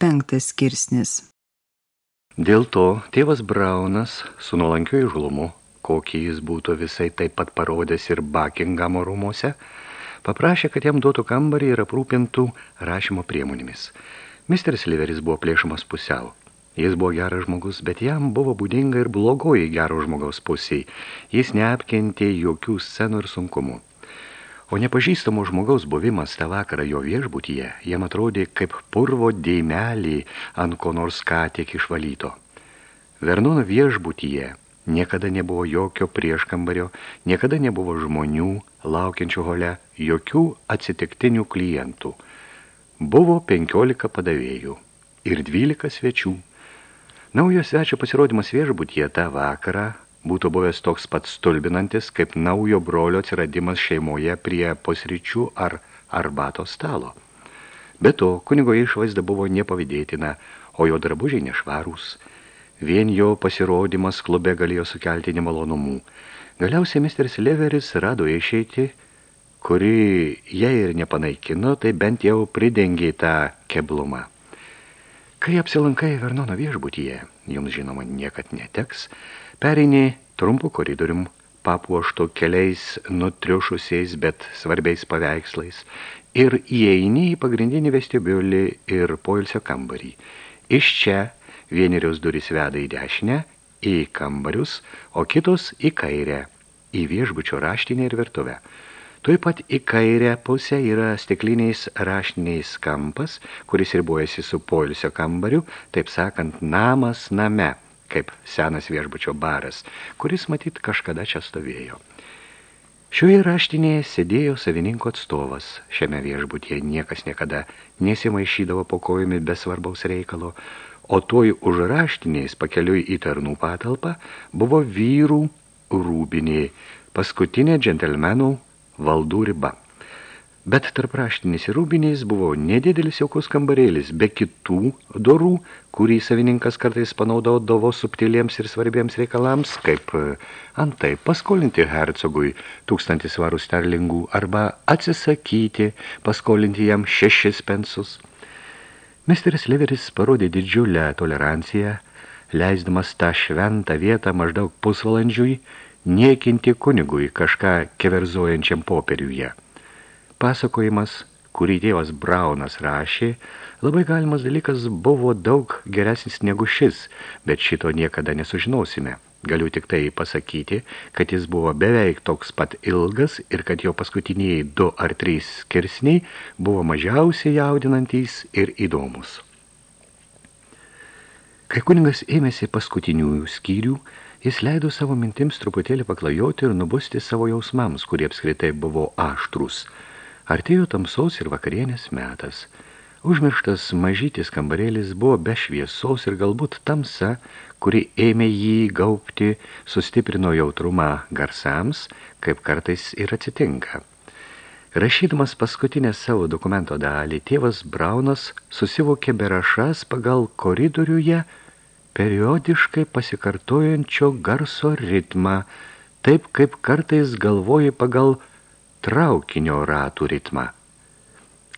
Penktas skirsnis. Dėl to tėvas Braunas su nuolankiu įžlumu, kokį jis būtų visai taip pat parodęs ir Bakingamo rūmose, paprašė, kad jam duotų kambarį ir aprūpintų rašymo priemonėmis. Misteris Liveris buvo plėšamas pusiau. Jis buvo geras žmogus, bet jam buvo būdinga ir blogoji gero žmogaus pusiai. Jis neapkentė jokių scenų ir sunkumų. O nepažįstamo žmogaus buvimas tą vakarą jo viešbutyje jam atrodė kaip purvo dėmelį ant ko nors ką tiek išvalyto. Vernono viešbutyje niekada nebuvo jokio prieškambario, niekada nebuvo žmonių laukiančių hole, jokių atsitiktinių klientų. Buvo penkiolika padavėjų ir dvylika svečių. Naujo svečio pasirodymas viešbutyje tą vakarą būtų buvęs toks pat stulbinantis, kaip naujo brolio atsiradimas šeimoje prie posryčių ar arbato stalo. Be to, kunigo išvaizda buvo nepavydėtina, o jo drabužiai nešvarūs. Vien jo pasirodymas klube galėjo sukelti nemalonumų. Galiausiai misteris Leveris rado išeiti, kuri jei ir nepanaikino, tai bent jau pridengė tą keblumą. Kai apsilankai Vernono viešbutyje, jums žinoma niekad neteks, Pereini trumpų koridorium, papuošto keliais nutriušusiais, bet svarbiais paveikslais, ir įeini į pagrindinį vestibiulį ir poilsio kambarį. Iš čia vienerios durys veda į dešinę, į kambarius, o kitos į kairę, į viešbučio raštinę ir virtuvę. Tuoj pat į kairę pusę yra stikliniais raštiniais kampas, kuris ribuojasi su poilsio kambariu, taip sakant, namas name – kaip senas viešbučio baras, kuris matyt kažkada čia stovėjo. Šioje raštinėje sėdėjo savininko atstovas. Šiame viešbutyje niekas niekada nesimaišydavo po kojumi be svarbaus reikalo, o toj už raštiniais pakeliui į tarnų patalpą buvo vyrų rūbinė, paskutinė džentelmenų valdų riba. Bet tarp raštinės ir rūbiniais buvo nedidelis jaukus kambarėlis, be kitų dorų, kurį savininkas kartais panaudodavo subtiliems ir svarbiems reikalams, kaip e, antai paskolinti hercogui tūkstantį svarų sterlingų arba atsisakyti, paskolinti jam šešis pensus. Misteris Leveris parodė didžiulę toleranciją, leisdamas tą šventą vietą maždaug pusvalandžiui, niekinti kunigui kažką keverzuojančiam popieriuje. Pasakojimas, kurį tėvas Braunas rašė, labai galimas dalykas buvo daug geresnis negu šis, bet šito niekada nesužinosime. Galiu tik tai pasakyti, kad jis buvo beveik toks pat ilgas ir kad jo paskutiniai du ar trys skirsniai buvo mažiausiai jaudinantys ir įdomus. Kai kuningas ėmėsi paskutiniųjų skyrių, jis leido savo mintims truputėlį paklajoti ir nubusti savo jausmams, kurie apskritai buvo aštrus – Artėjo tamsaus ir vakarienės metas. Užmirštas mažytis kambarėlis buvo be šviesos ir galbūt tamsa, kuri ėmė jį gaupti, sustiprino jautrumą garsams, kaip kartais ir atsitinka. Rašydamas paskutinę savo dokumento dalį, tėvas Braunas susivokė berašas pagal koridoriuje periodiškai pasikartojančio garso ritmą, taip kaip kartais galvoji pagal traukinio ratų ritmą.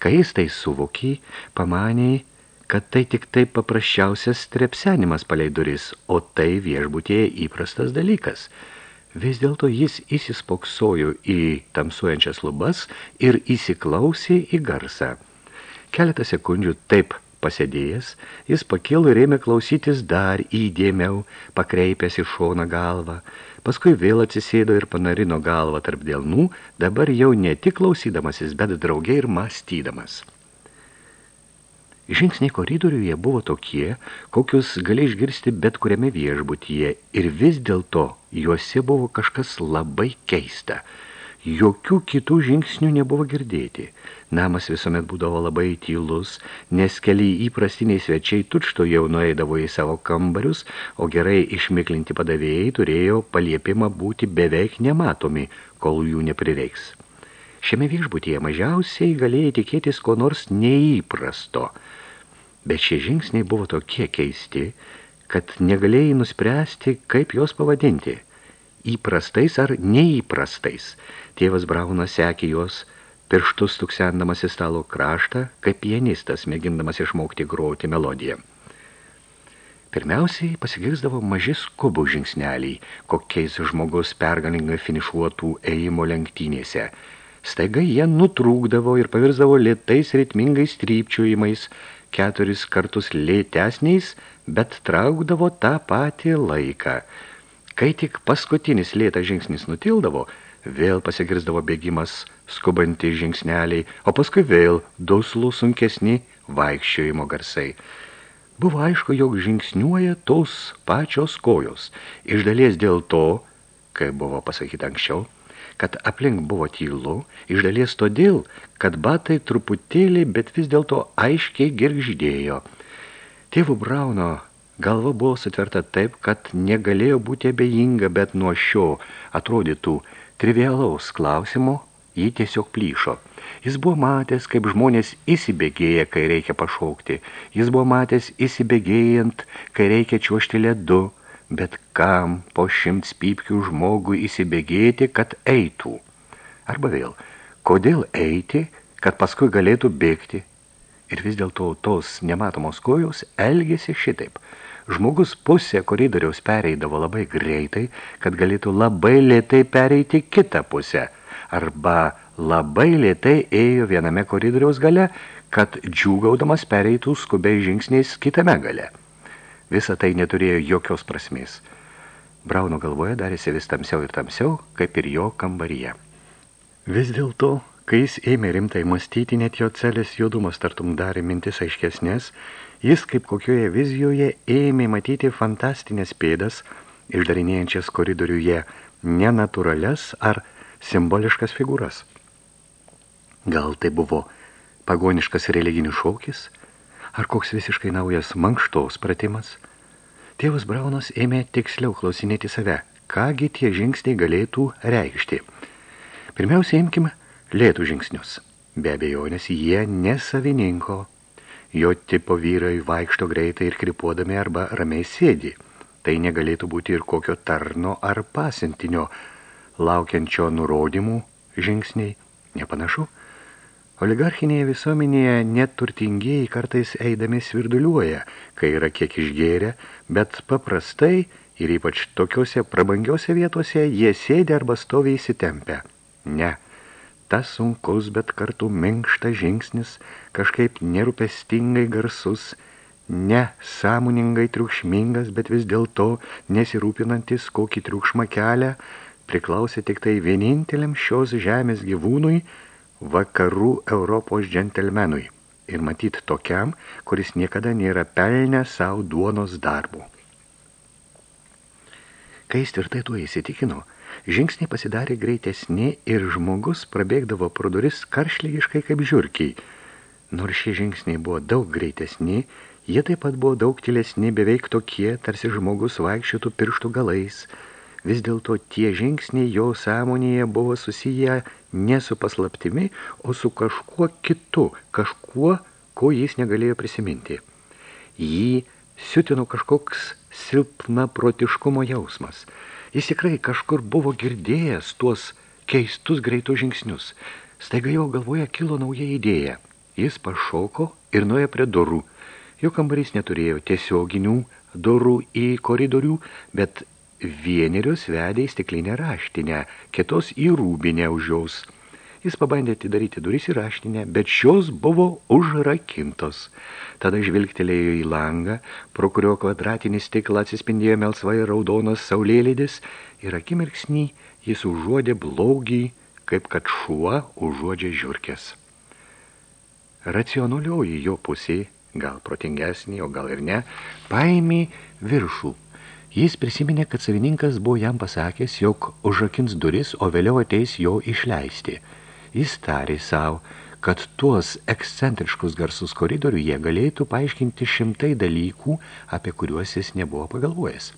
Kai jis tai suvokė, pamaniai, kad tai tik taip paprasčiausias trepsenimas palei duris, o tai viešbutėje įprastas dalykas. Vis dėlto jis įsispoksojo į tamsuojančias lubas ir įsiklausė į garsą. Keletą sekundžių taip pasėdėjęs, jis pakilo ir ėmė klausytis dar įdėmiau, pakreipęs į šoną galvą. Paskui vėl atsisėdo ir panarino galvą tarp dėlnų, dabar jau ne tik klausydamasis, bet draugiai ir mąstydamas. Žingsniai koridoriuje buvo tokie, kokius gali išgirsti bet kuriame viešbutyje, ir vis dėlto juose buvo kažkas labai keista – Jokių kitų žingsnių nebuvo girdėti. Namas visuomet būdavo labai tylus, nes keli įprastiniai svečiai tučto jau nueidavo į savo kambarius, o gerai išmiklinti padavėjai turėjo paliepimą būti beveik nematomi, kol jų neprireiks. Šiame viešbutyje mažiausiai galėjai tikėtis ko nors neįprasto, bet šie žingsniai buvo tokie keisti, kad negalėjai nuspręsti, kaip juos pavadinti – įprastais ar neįprastais – Tėvas Braunas sekė juos pirštus tuksendamas į stalo kraštą, kaip pianistas, mėgindamas išmokti groti melodiją. Pirmiausiai pasigirsdavo maži skubų žingsneliai, kokiais žmogus pergalingai finišuotų ėjimo lenktynėse. Staiga jie nutrūkdavo ir pavirsdavo lėtais ritmingais trypčiojimais, keturis kartus lėtesniais, bet traukdavo tą patį laiką. Kai tik paskutinis lėtas žingsnis nutildavo, vėl pasigirsdavo bėgimas skubanti žingsneliai, o paskui vėl duslų sunkesni vaikščiojimo garsai. Buvo aišku, jog žingsniuoja tos pačios kojos. Iš dalies dėl to, kaip buvo pasakyta anksčiau, kad aplink buvo tylu, iš dalies todėl, kad batai truputėlį, bet vis dėlto aiškiai girgždėjo. Tėvų Brauno galva buvo sutverta taip, kad negalėjo būti abejinga, bet nuo šio atrodytų trivialaus klausimo jį tiesiog plyšo. Jis buvo matęs, kaip žmonės įsibėgėja, kai reikia pašaukti. Jis buvo matęs įsibėgėjant, kai reikia čiuošti ledu. Bet kam po šimts pypkių žmogui įsibėgėti, kad eitų? Arba vėl, kodėl eiti, kad paskui galėtų bėgti? Ir vis dėlto tos nematomos kojos elgėsi šitaip. Žmogus pusę koridoriaus pereidavo labai greitai, kad galėtų labai lėtai pereiti kitą pusę – arba labai lėtai ėjo viename koridoriaus gale, kad džiūgaudamas pereitų skubiai žingsniais kitame gale. Visa tai neturėjo jokios prasmės. Brauno galvoje darėsi vis tamsiau ir tamsiau, kaip ir jo kambaryje. Vis dėlto, kai jis ėmė rimtai mąstyti, net jo celės juodumas tartum darė mintis aiškesnės, jis kaip kokioje vizijoje ėmė matyti fantastinės pėdas, išdarinėjančias koridoriuje nenatūrales ar simboliškas figūras. Gal tai buvo pagoniškas religinis šaukis, ar koks visiškai naujas mankštos pratimas? Tėvas Braunas ėmė tiksliau klausinėti save, kągi tie žingsniai galėtų reikšti. Pirmiausia, imkime lėtų žingsnius. Be abejonės, jie nesavininko. Jo tipo vyrai vaikšto greitai ir kripuodami arba ramiai sėdi. Tai negalėtų būti ir kokio tarno ar pasintinio, laukiančio nurodymų žingsniai, nepanašu. Oligarchinėje visuomenėje net turtingieji kartais eidami svirduliuoja, kai yra kiek išgėrę, bet paprastai ir ypač tokiuose prabangiuose vietose jie sėdi arba stovi įsitempę. Ne, tas sunkus, bet kartu minkštas žingsnis, kažkaip nerūpestingai garsus, ne sąmoningai triukšmingas, bet vis dėlto nesirūpinantis kokį triukšmą kelią, priklausė tik tai vieninteliam šios žemės gyvūnui, vakarų Europos džentelmenui ir matyt tokiam, kuris niekada nėra pelnę savo duonos darbų. Kai jis tvirtai tuo įsitikino, žingsniai pasidarė greitesni ir žmogus prabėgdavo pro duris karšlygiškai kaip žiurkiai. Nors šie žingsniai buvo daug greitesni, jie taip pat buvo daug tylesni, beveik tokie, tarsi žmogus vaikščiotų pirštų galais – Vis dėlto tie žingsniai jo sąmonėje buvo susiję ne su paslaptimi, o su kažkuo kitu, kažkuo, ko jis negalėjo prisiminti. Jį siutino kažkoks silpna protiškumo jausmas. Jis tikrai kažkur buvo girdėjęs tuos keistus greitus žingsnius. Staiga jo galvoje kilo nauja idėja. Jis pašoko ir nuėjo prie durų. Jo kambarys neturėjo tiesioginių durų į koridorių, bet vienerius vedė į stiklinę raštinę, kitos į rūbinę už jaus. Jis pabandė atidaryti duris į raštinę, bet šios buvo užrakintos. Tada žvilgtelėjo į langą, pro kurio kvadratinį stiklą atsispindėjo melsvai raudonas saulėlydis ir akimirksnį jis užuodė blaugį, kaip kad šuo užuodžia žiurkės. Racionalioji jo pusė, gal protingesnį, o gal ir ne, paėmė viršų Jis prisiminė, kad savininkas buvo jam pasakęs, jog užrakins duris, o vėliau ateis jo išleisti. Jis tarė savo, kad tuos ekscentriškus garsus koridorių jie galėtų paaiškinti šimtai dalykų, apie kuriuos jis nebuvo pagalvojęs.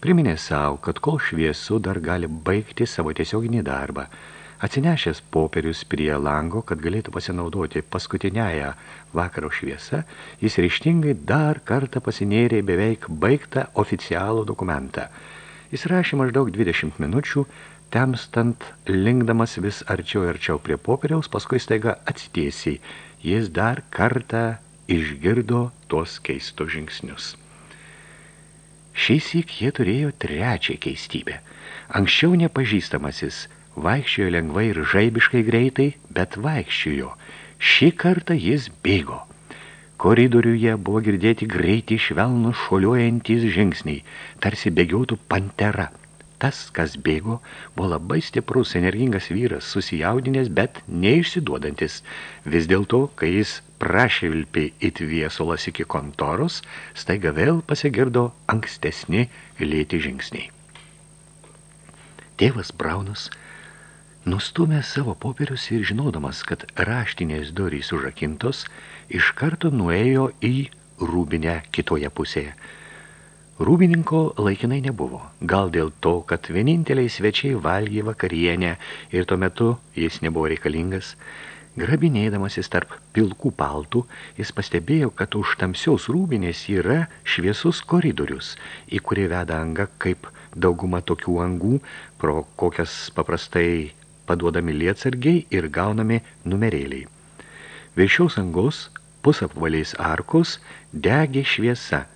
Priminė savo, kad kol šviesu dar gali baigti savo tiesioginį darbą – Atsinešęs popierius prie lango, kad galėtų pasinaudoti paskutiniąją vakaro šviesą, jis ryštingai dar kartą pasinėrė beveik baigtą oficialų dokumentą. Jis rašė maždaug 20 minučių, temstant, linkdamas vis arčiau ir arčiau prie popieriaus, paskui staiga atsitiesiai. Jis dar kartą išgirdo tuos keistus žingsnius. Šįsyk jie turėjo trečią keistybę. Anksčiau nepažįstamasis vaikščiojo lengvai ir žaibiškai greitai, bet vaikščiojo. Šį kartą jis bėgo. Koridoriuje buvo girdėti greitį švelnų šoliuojantys žingsniai, tarsi bėgiotų pantera. Tas, kas bėgo, buvo labai stiprus, energingas vyras, susijaudinės, bet neišsiduodantis. Vis dėlto, kai jis prašvilpė it viesulas iki kontoros, staiga vėl pasigirdo ankstesni lėti žingsniai. Tėvas Braunas nustumė savo popierius ir žinodamas, kad raštinės durys užakintos, iš karto nuėjo į rūbinę kitoje pusėje. Rūbininko laikinai nebuvo, gal dėl to, kad vieninteliai svečiai valgė vakarienę ir tuo metu jis nebuvo reikalingas. Grabinėdamasis tarp pilkų paltų, jis pastebėjo, kad už tamsiaus rūbinės yra šviesus koridorius, į kurį veda anga kaip dauguma tokių angų, pro kokias paprastai paduodami lietsargiai ir gaunami numerėliai. Viršiaus angos pusapvaliais arkos degė šviesa.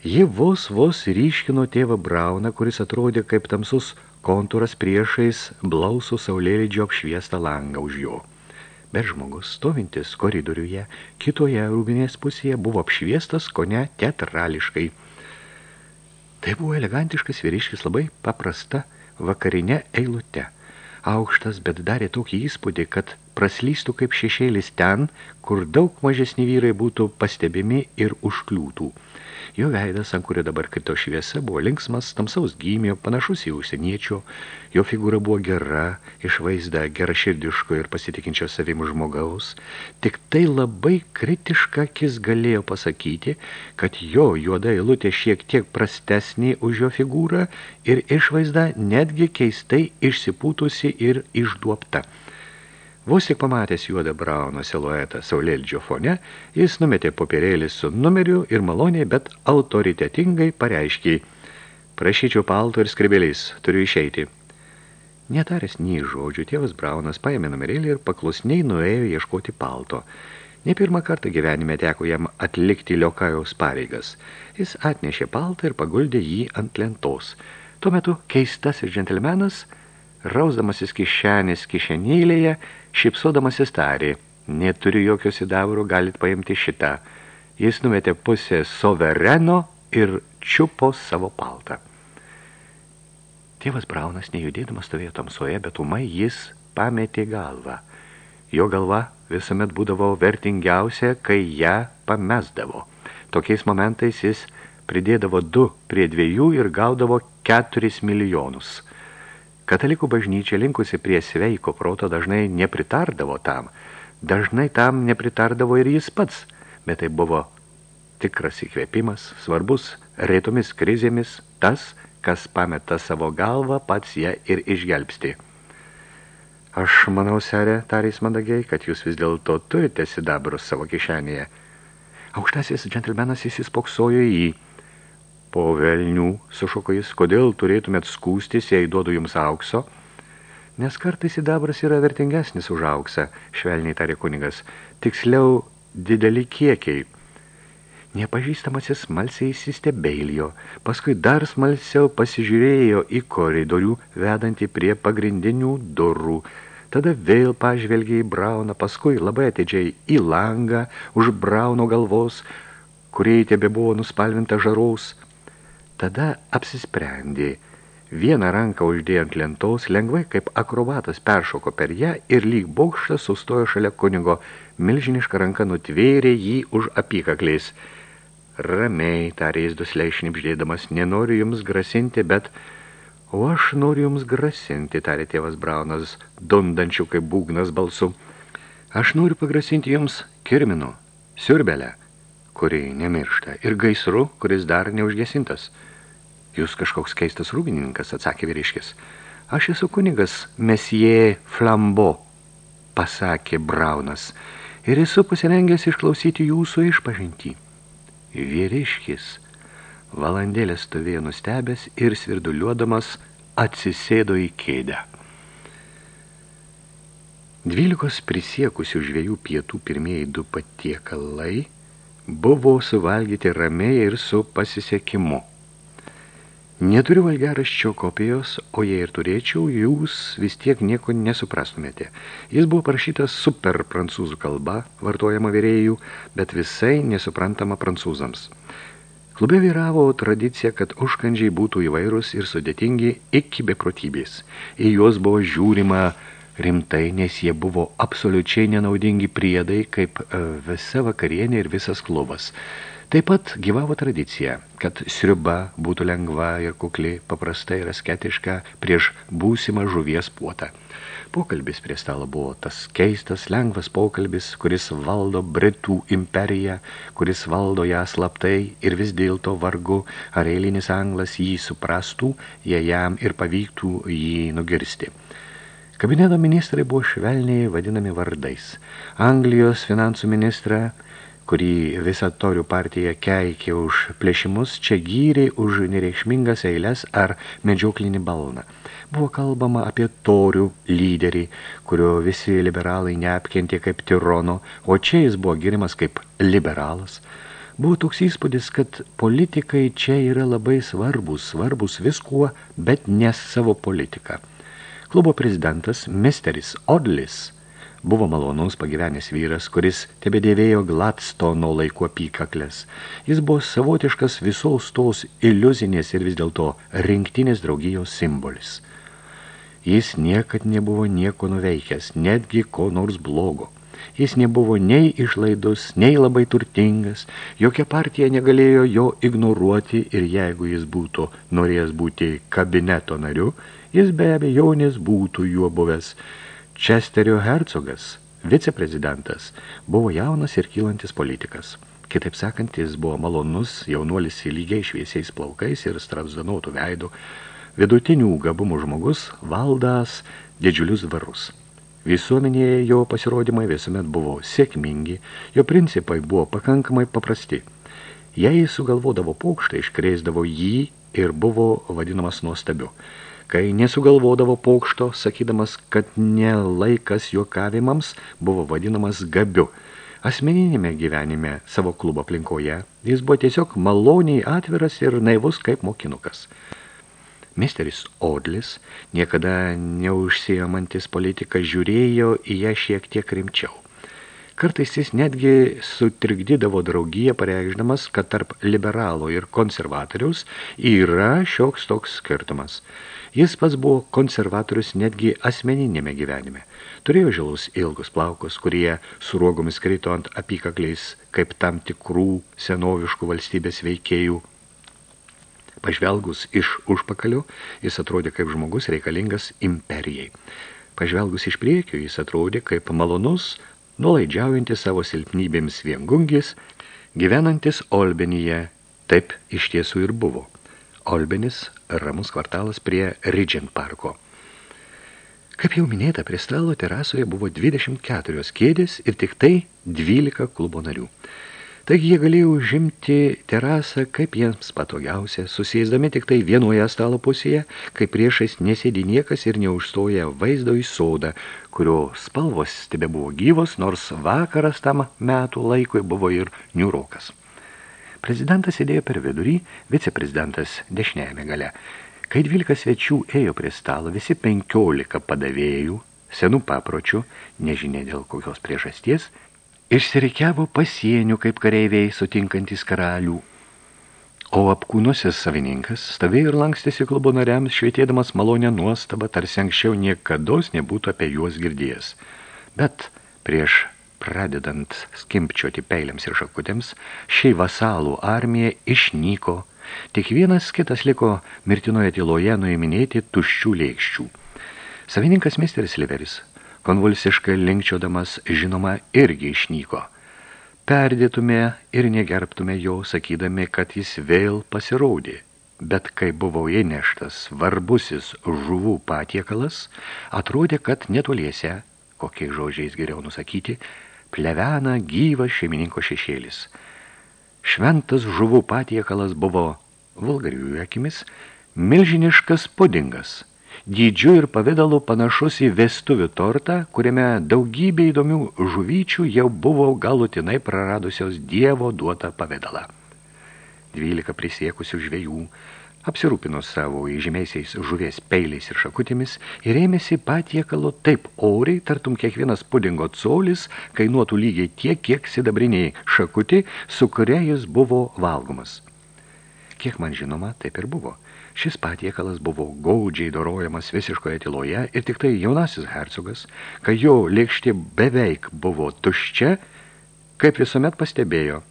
Ji vos vos ryškino tėvą Brauną, kuris atrodė kaip tamsus kontūras priešais blausų saulėlydžio apšviestą langą už jo. Bet žmogus, stovintis koridoriuje, kitoje rūbinės pusėje buvo apšviestas kone teatrališkai. Tai buvo elegantiškas vyriškis labai paprasta vakarinė eilute – aukštas, bet darė tokį įspūdį, kad praslystų kaip šešėlis ten, kur daug mažesni vyrai būtų pastebimi ir užkliūtų. Jo veidas, ant kurio dabar krito šviesa, buvo linksmas, tamsaus gymio, panašus į užsieniečio. Jo figūra buvo gera, išvaizda geraširdiško ir pasitikinčio savim žmogaus. Tik tai labai kritiška akis galėjo pasakyti, kad jo juoda eilutė šiek tiek prastesnė už jo figūrą ir išvaizda netgi keistai išsipūtusi ir išduopta. Vos tik pamatęs juodą brauno siluetą saulėldžio fone, jis numetė popierėlį su numeriu ir maloniai, bet autoritetingai pareiškiai. Prašyčiau palto ir skribėliais, turiu išeiti. Netaręs nei žodžių, tėvas Braunas paėmė numerėlį ir paklusniai nuėjo ieškoti palto. Ne pirmą kartą gyvenime teko jam atlikti liokajaus pareigas. Jis atnešė paltą ir paguldė jį ant lentos. Tuo metu keistasis džentelmenas, rausdamasis kišenės kišenėlėje, Šipsodamasis tarė, neturiu jokio sidavro, galit paimti šitą. Jis numetė pusę sovereno ir čiupo savo paltą. Tėvas Braunas nejudėdamas stovėjo tamsoje, bet umai jis pametė galvą. Jo galva visuomet būdavo vertingiausia, kai ją pamesdavo. Tokiais momentais jis pridėdavo du prie dviejų ir gaudavo keturis milijonus – Katalikų bažnyčia linkusi prie sveiko proto dažnai nepritardavo tam. Dažnai tam nepritardavo ir jis pats, bet tai buvo tikras įkvėpimas, svarbus reitomis krizėmis, tas, kas pameta savo galvą, pats ją ir išgelbsti. Aš manau, serė, tarys mandagiai, kad jūs vis dėlto turite sidabrus savo kišenėje. Aukštasis džentelmenas įsispoksojo į jį. Po velnių, sušoko jis, kodėl turėtumėt skūstis, jei duodu jums aukso? Nes kartais sidabras yra vertingesnis už auksą, švelniai tarė kunigas. Tiksliau, dideli kiekiai. Nepažįstamasis smalsiai įsistebeilijo, paskui dar smalsiau pasižiūrėjo į koridorių, vedantį prie pagrindinių durų. Tada vėl pažvelgė į Brauną, paskui labai atidžiai į langą už Brauno galvos, kuriai tebe buvo nuspalvinta žaraus, Tada apsisprendė. Vieną ranką uždėjo ant lentos, lengvai kaip akrobatas peršoko per ją ir lyg baukštas sustojo šalia kunigo. Milžiniška ranka nutvėrė jį už apykakliais. Ramiai, tarė jis dusliai šnipždėdamas, nenoriu jums grasinti, bet... O aš noriu jums grasinti, tarė tėvas Braunas, dundančių kaip būgnas balsu. Aš noriu pagrasinti jums kirminu, siurbelę, kuri nemiršta, ir gaisru, kuris dar neužgesintas. Jūs kažkoks keistas rūbininkas, atsakė vyriškis. Aš esu kunigas Mesie Flambo, pasakė Braunas, ir esu pasirengęs išklausyti jūsų išpažintį. Vyriškis valandėlę stovėjo nustebęs ir svirduliuodamas atsisėdo į kėdę. Dvylikos prisiekusių žvėjų pietų pirmieji du patiekalai buvo suvalgyti ramiai ir su pasisekimu. Neturiu valgeraščio kopijos, o jei ir turėčiau, jūs vis tiek nieko nesuprastumėte. Jis buvo parašytas super prancūzų kalba, vartojama vyrėjų, bet visai nesuprantama prancūzams. Klube vyravo tradicija, kad užkandžiai būtų įvairūs ir sudėtingi iki beprotybės. Į juos buvo žiūrima rimtai, nes jie buvo absoliučiai nenaudingi priedai, kaip e, visa vakarienė ir visas klubas. Taip pat gyvavo tradicija, kad sriuba būtų lengva ir kukli, paprasta ir asketiška prieš būsimą žuvies puotą. Pokalbis prie stalo buvo tas keistas, lengvas pokalbis, kuris valdo Britų imperiją, kuris valdo ją slaptai ir vis dėlto vargu, ar eilinis anglas jį suprastų, jei jam ir pavyktų jį nugirsti. Kabineto ministrai buvo švelniai vadinami vardais. Anglijos finansų ministra – kurį visą torių partiją keikė už plėšimus, čia gyriai už nereikšmingas eilės ar medžioklinį balną. Buvo kalbama apie torių lyderį, kurio visi liberalai neapkentė kaip tirono, o čia jis buvo girimas kaip liberalas. Buvo toks įspūdis, kad politikai čia yra labai svarbus, svarbus viskuo, bet ne savo politika. Klubo prezidentas, misteris Odlis, Buvo malonus pagyvenęs vyras, kuris tebedėvėjo Gladstono laiko apykaklės. Jis buvo savotiškas visos tos iliuzinės ir vis dėlto rinktinės draugijos simbolis. Jis niekad nebuvo nieko nuveikęs, netgi ko nors blogo. Jis nebuvo nei išlaidus, nei labai turtingas, jokia partija negalėjo jo ignoruoti ir jeigu jis būtų norėjęs būti kabineto nariu, jis be abejonės būtų juo buvęs, Česterio hercogas, viceprezidentas, buvo jaunas ir kylantis politikas. Kitaip sakant, jis buvo malonus, jaunuolis lygiai šviesiais plaukais ir strazdanotų veidų, vidutinių gabumų žmogus, valdas didžiulius dvarus. Visuomenėje jo pasirodymai visuomet buvo sėkmingi, jo principai buvo pakankamai paprasti. Jei sugalvodavo pokštą, iškreisdavo jį ir buvo vadinamas nuostabiu kai nesugalvodavo pokšto, sakydamas, kad ne laikas juokavimams, buvo vadinamas gabiu. Asmeninėme gyvenime savo klubo aplinkoje jis buvo tiesiog maloniai atviras ir naivus kaip mokinukas. Misteris Odlis, niekada neužsijamantis politiką, žiūrėjo į ją šiek tiek rimčiau. Kartais jis netgi sutrikdydavo draugiją pareikšdamas, kad tarp liberalo ir konservatoriaus yra šioks toks skirtumas. Jis pats buvo konservatorius netgi asmeninėme gyvenime. Turėjo žilus ilgus plaukus, kurie su ruogomis krito ant apykakliais, kaip tam tikrų senoviškų valstybės veikėjų. Pažvelgus iš užpakalio, jis atrodė kaip žmogus reikalingas imperijai. Pažvelgus iš priekio, jis atrodė kaip malonus, nuolaidžiaujantis savo silpnybėms viengungis, gyvenantis Olbenyje. Taip iš tiesų ir buvo. Olbenis ramus kvartalas prie Ridgent parko. Kaip jau minėta, prie stalo terasoje buvo 24 kėdės ir tik tai 12 klubo narių. Taigi jie galėjo užimti terasą, kaip jiems patogiausia, susėsdami tik tai vienoje stalo pusėje, kai priešais nesėdi niekas ir neužstoja vaizdo į sodą, kurio spalvos stebe buvo gyvos, nors vakaras tam metų laikui buvo ir niurokas. Prezidentas sėdėjo per vidurį, viceprezidentas dešinėjame gale. Kai dvylika svečių ėjo prie stalo, visi penkiolika padavėjų, senų papročių, nežinia dėl kokios priežasties, išsirikiavo pasienių kaip kareiviai sutinkantys karalių. O apkūnusis savininkas stovėjo ir lankstėsi klubo nariams, švietėdamas malonę nuostabą, tarsi anksčiau niekados nebūtų apie juos girdėjęs. Bet prieš Pradedant skimpčioti peiliams ir šakutėms, šiai vasalų armija išnyko, tik vienas kitas liko mirtinoje tyloje nuiminėti tuščių lėkščių. Savininkas misteris Liveris, konvulsiškai linkčiodamas, žinoma, irgi išnyko. Perdėtume ir negerbtume jo, sakydami, kad jis vėl pasirodė. Bet kai buvo įneštas svarbusis žuvų patiekalas, atrodė, kad netoliese, kokiais žodžiais geriau nusakyti, plevena gyvas šeimininko šešėlis. Šventas žuvų patiekalas buvo vulgarių akimis milžiniškas pudingas, dydžiu ir pavidalu panašus į vestuvių tortą, kuriame daugybė įdomių žuvyčių jau buvo galutinai praradusios dievo duotą pavidalą. Dvylika prisiekusių žvejų apsirūpino savo įžymiaisiais žuvies peiliais ir šakutėmis ir ėmėsi patiekalo taip oriai, tartum kiekvienas pudingo colis kainuotų lygiai tiek, kiek sidabriniai šakutį, su kuria jis buvo valgomas. Kiek man žinoma, taip ir buvo. Šis patiekalas buvo gaudžiai dorojamas visiškoje tyloje ir tik tai jaunasis hercogas, kai jo lėkštė beveik buvo tuščia, kaip visuomet pastebėjo –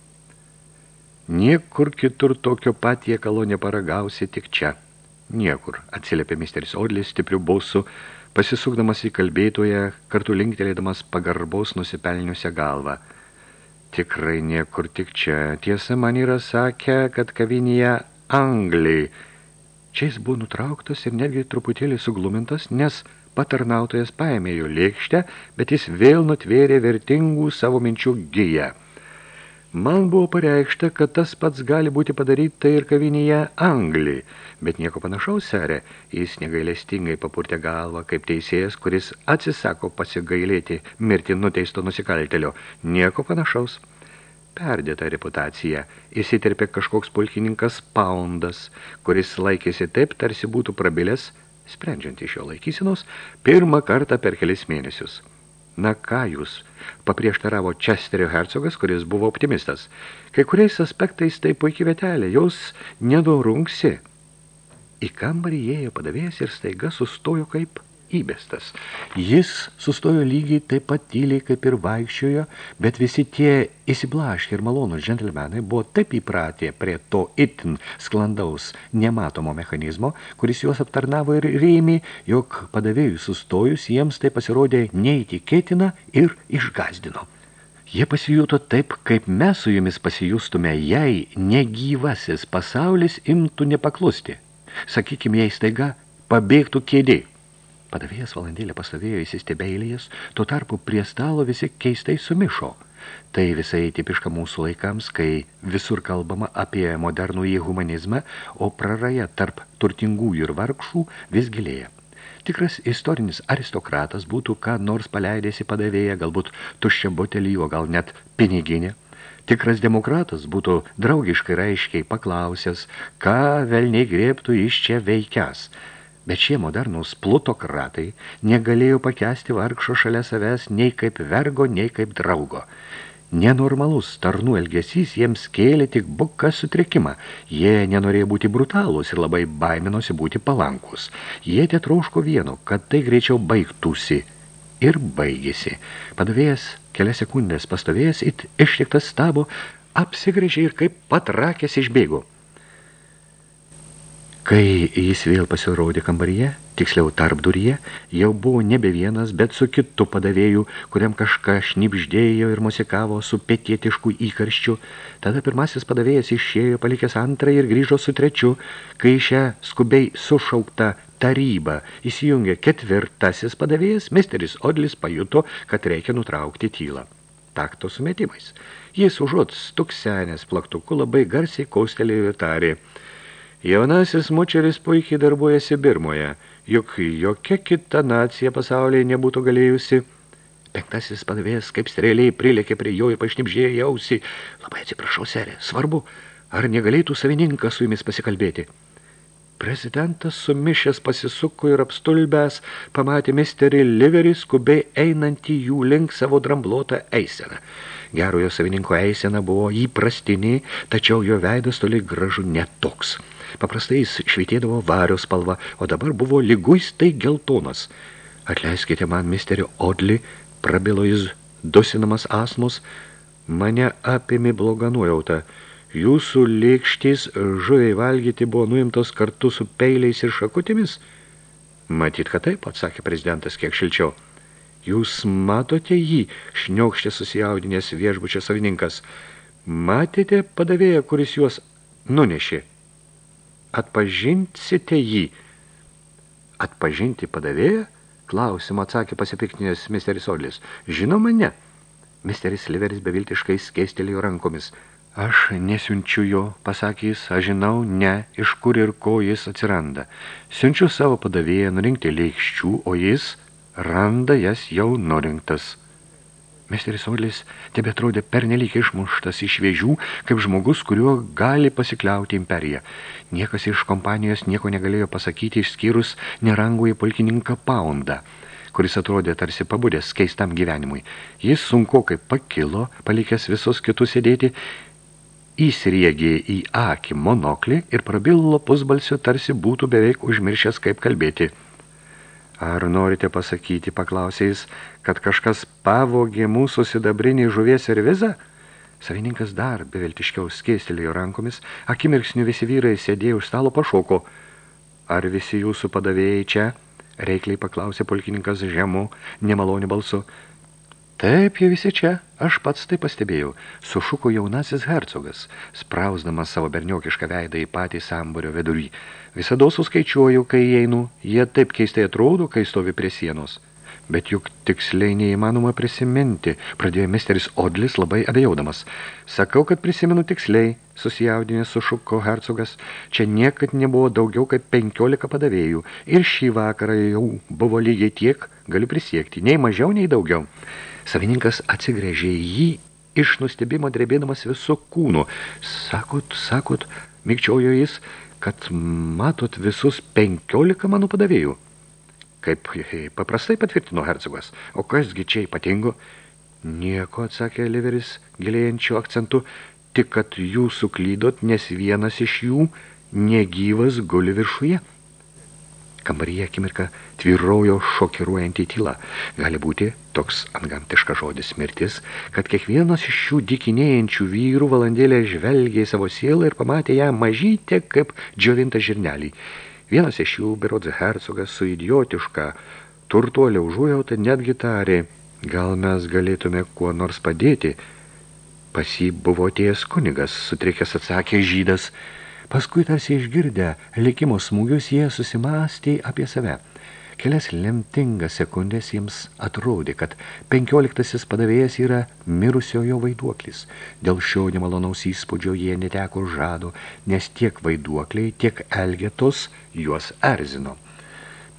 Niekur kitur tokio patiekalo neparagausi tik čia. Niekur, atsiliepė misteris Odlis stiprių balsų, pasisukdamas į kalbėtoją, kartu linktelėdamas pagarbos nusipelniusią galvą. Tikrai niekur tik čia. Tiesa, man yra sakę, kad kavinėje Angliai. Čia jis buvo nutrauktas ir netgi truputėlį suglumintas, nes patarnautojas paėmė jo lėkštę, bet jis vėl nutvėrė vertingų savo minčių giją. Man buvo pareikšta, kad tas pats gali būti padaryta ir kavinėje Angli, bet nieko panašaus, serė, jis negailestingai papurtė galvą, kaip teisėjas, kuris atsisako pasigailėti mirti nuteisto nusikaltelio. Nieko panašaus. Perdėta reputacija įsiterpė kažkoks pulkininkas Poundas, kuris laikėsi taip, tarsi būtų prabilęs, sprendžiant iš jo laikysinos, pirmą kartą per kelis mėnesius. Na ką jūs, paprieštaravo Česterio hercogas, kuris buvo optimistas. Kai kuriais aspektais tai puikiai vietelė, jos nedorungsi. Į kambarį ėjo padavėjas ir staiga sustojo kaip įbestas. Jis sustojo lygiai taip pat tyliai kaip ir vaikščiojo, bet visi tie įsiblaškę ir malonus džentelmenai buvo taip įpratę prie to itin sklandaus nematomo mechanizmo, kuris juos aptarnavo ir rėmė, jog padavėjų sustojus jiems tai pasirodė neįtikėtina ir išgazdino. Jie pasijuto taip, kaip mes su jumis pasijustume, jei negyvasis pasaulis imtų nepaklusti. Sakykime, jei staiga pabėgtų kėdė. Padavėjas valandėlę pastovėjo įsistebėlėjas, tuo tarpu prie stalo visi keistai sumišo. Tai visai tipiška mūsų laikams, kai visur kalbama apie modernų į humanizmą, o praraja tarp turtingųjų ir vargšų vis gilėja. Tikras istorinis aristokratas būtų ką nors paleidėsi padavėję, galbūt tuščią butelį, o gal net piniginę. Tikras demokratas būtų draugiškai raiškiai paklausęs, ką velniai grėbtų iš čia veikias – Bet šie modernūs plutokratai negalėjo pakesti vargšo šalia savęs nei kaip vergo, nei kaip draugo. Nenormalus tarnų elgesys jiems kėlė tik buką sutrikimą. Jie nenorėjo būti brutalūs ir labai baiminosi būti palankus. Jie tetrauško vieno, kad tai greičiau baigtųsi. Ir baigėsi. Padavėjas kelias sekundės pastovėjęs it ištiktas stabo, apsigrėžė ir kaip patrakęs išbėgo. Kai jis vėl pasirodė kambaryje, tiksliau tarpduryje, jau buvo nebe vienas, bet su kitu padavėju, kuriam kažką šnipždėjo ir musikavo su petietišku įkarščiu. Tada pirmasis padavėjas išėjo, palikęs antrą ir grįžo su trečiu, kai šią skubiai sušaukta tarybą įsijungė ketvirtasis padavėjas, misteris Odlis pajuto, kad reikia nutraukti tylą. Takto sumetimais. Jis užuot stuksenės plaktuku labai garsiai kaustelėjo tarė – Jaunasis mučeris puikiai darbuojasi Birmoje, juk jokia kita nacija pasaulyje nebūtų galėjusi. Penktasis padavėjas kaip strėliai prilėkė prie jo ir pašnipžėjo jausį. Labai atsiprašau, serė, svarbu, ar negalėtų savininkas su jumis pasikalbėti? Prezidentas sumišęs pasisuko ir apstulbęs pamatė misterį Liverį skubiai einantį jų link savo dramblotą eiseną. Gerojo savininko eisena buvo įprastinė, tačiau jo veidas toli gražu netoks. toks. Paprastai jis švitėdavo vario spalva, o dabar buvo liguistai geltonas. Atleiskite man, misterio Odli, prabilo jis dusinamas asmus, mane apėmė bloga nuojauta. Jūsų lėkštys žuviai valgyti buvo nuimtos kartu su peiliais ir šakutėmis? Matyt, kad taip, atsakė prezidentas kiek šilčiau. Jūs matote jį, šniokštė susijaudinės viešbučio savininkas. Matėte padavėją, kuris juos nunešė? Atpažinsite jį. Atpažinti padavėją? Klausimą atsakė pasipiktinės misteris Odlis. Žinoma, ne. Misteris Liveris beviltiškai skėstelėjo rankomis. Aš nesiunčiu jo, pasakė jis, aš žinau, ne, iš kur ir ko jis atsiranda. Siunčiu savo padavėją nurinkti leikščių, o jis randa jas jau nurinktas. Misteris Odlis tebe atrodė pernelyg išmuštas iš vėžių, kaip žmogus, kuriuo gali pasikliauti imperija. Niekas iš kompanijos nieko negalėjo pasakyti išskyrus nerangųjį pulkininką Poundą, kuris atrodė tarsi pabudęs keistam gyvenimui. Jis sunku kaip pakilo, palikęs visus kitus sėdėti, įsiriegė į akį monoklį ir prabilo pusbalsiu, tarsi būtų beveik užmiršęs kaip kalbėti. Ar norite pasakyti, paklausė jis, kad kažkas pavogė mūsų sidabrinį žuvies servizą? Savininkas dar beveltiškiau skėstelėjo rankomis, akimirksniu visi vyrai sėdėjo už stalo pašoko. Ar visi jūsų padavėjai čia? Reikliai paklausė pulkininkas žemu, nemaloniu balsu. Taip, jie visi čia, aš pats tai pastebėjau, sušuko jaunasis hercogas, sprausdamas savo berniokišką veidą į patį samburio vidurį. Visada suskaičiuoju, kai einu, jie taip keistai atrodo, kai stovi prie sienos. Bet juk tiksliai neįmanoma prisiminti, pradėjo misteris Odlis labai abejaudamas. Sakau, kad prisimenu tiksliai, susijaudinės sušuko hercogas. Čia niekad nebuvo daugiau kaip penkiolika padavėjų. Ir šį vakarą jau buvo lygiai tiek, galiu prisiekti, nei mažiau, nei daugiau. Savininkas atsigrėžė jį iš nustebimo drebėdamas viso kūno. Sakot, sakot, mikčiojo jis, kad matot visus penkiolika mano padavėjų. Kaip paprastai patvirtino hercogas. O kasgi čia ypatingo? Nieko, atsakė Liveris gilėjančiu akcentu, tik kad jūs suklydot, nes vienas iš jų negyvas guli viršuje. Kambaryje akimirką tvyrojo šokiruojantį tylą. Gali būti toks antgamtiškas žodis mirtis, kad kiekvienas iš šių dikinėjančių vyrų valandėlę žvelgė į savo sielą ir pamatė ją mažytę kaip džiovintą žirnelį. Vienas iš jų, berods hercogas, su idiotiška turtuolė užuojauta netgi tarė, gal mes galėtume kuo nors padėti. Pas jį buvo atėjęs kunigas, sutrikęs atsakė žydas – Paskui tarsi išgirdę likimo smūgius, jie susimastė apie save. Kelias lemtingas sekundės jiems atrodė, kad penkioliktasis padavėjas yra mirusiojo vaiduoklis. Dėl šio nemalonaus įspūdžio jie neteko žado, nes tiek vaiduokliai, tiek elgetos juos erzino.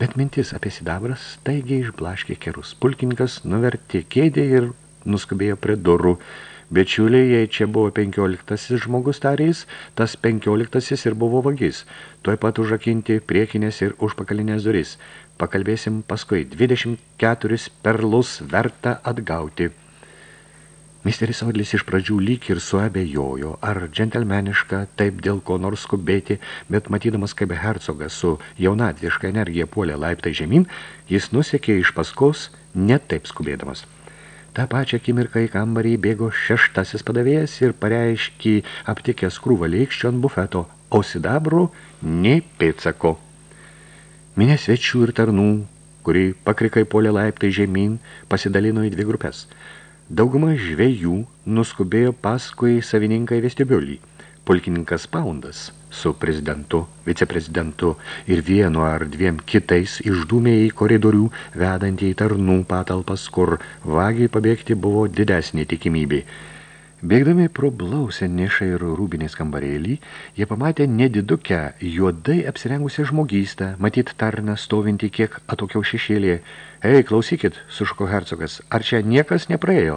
Bet mintis apie sidabras taigiai išblaškė kerus. Pulkininkas nuvertė kėdė ir nuskubėjo prie durų. Bičiuliai, jei čia buvo penkioliktasis žmogus tarys, tas penkioliktasis ir buvo vagis. Tuoj pat užakinti priekinės ir užpakalinės duris. Pakalbėsim paskui 24 perlus verta atgauti. Misteris Odlis iš pradžių lyg ir suabejojo, ar džentelmeniška taip dėl ko nors skubėti, bet matydamas, kaip hercogas su jaunatviška energija puolė laiptai žemyn, jis nusekė iš paskos, net taip skubėdamas. Ta pačią akimirką į kambarį bėgo šeštasis padavėjas ir pareiškė aptikęs krūvą lėkščio ant bufeto, o sidabrų nei pėtsako. Minė svečių ir tarnų, kuri pakrikai polė laiptai žemyn, pasidalino į dvi grupės. Dauguma žvejų nuskubėjo paskui savininką į vestibiulį. Pulkininkas Paundas – su prezidentu, viceprezidentu ir vienu ar dviem kitais išdūmė į koridorių, vedantį į tarnų patalpas, kur vagiai pabėgti buvo didesnė tikimybė. Bėgdami pro blausę nišą ir rūbinės kambarėlį, jie pamatė nedidukę, juodai apsirengusią žmogystą, matyt tarną stovinti kiek atokiau šešėlė. Ei, klausykit, sušuko hercogas, ar čia niekas nepraėjo?